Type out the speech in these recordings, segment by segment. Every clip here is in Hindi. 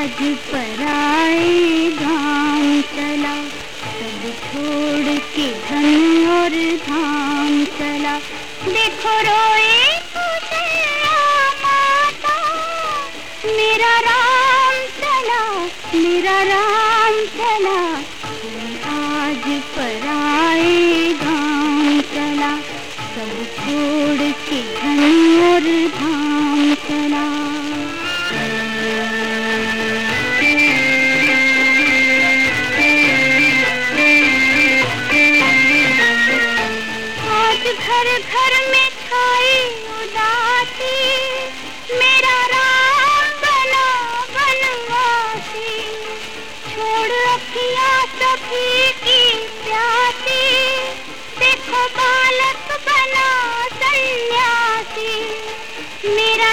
आज पराए धाम चला, सब छोड़ के धन और धाम चला। देखो रोए माता, मेरा घर घर में छाई उदासी, मेरा राम बना बनवासी। छोड़ अखियाँ सभी की प्यासी, देखो बालक बना सन्यासी। मेरा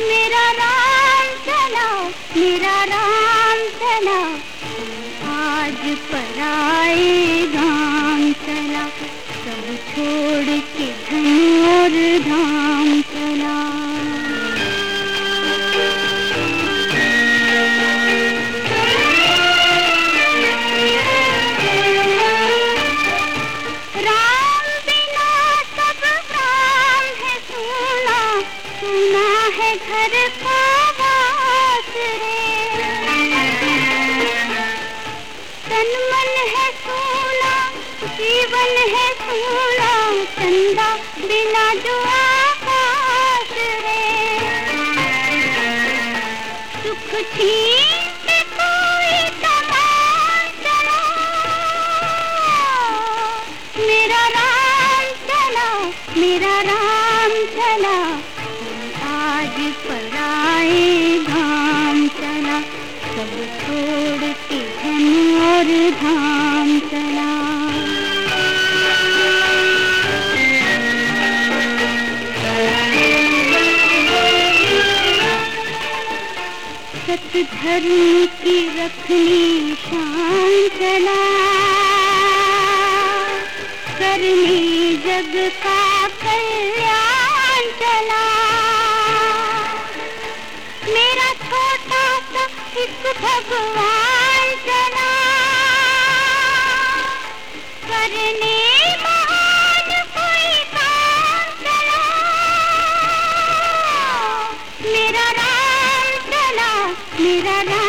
मेरा राम चला मेरा राम धाम चला, सब छोड़ के धन और धाम चला। है सुना सुना है घर का जीवन है सोना चंदा, बिना जो आकाश रे। सुख कोई मेरा राम चला, मेरा राम चला। आज पराए सत धर्म की रखनी शान चला करने जग का कल्याण चला मेरा छोटा सा एक भगवान चला करने मेरा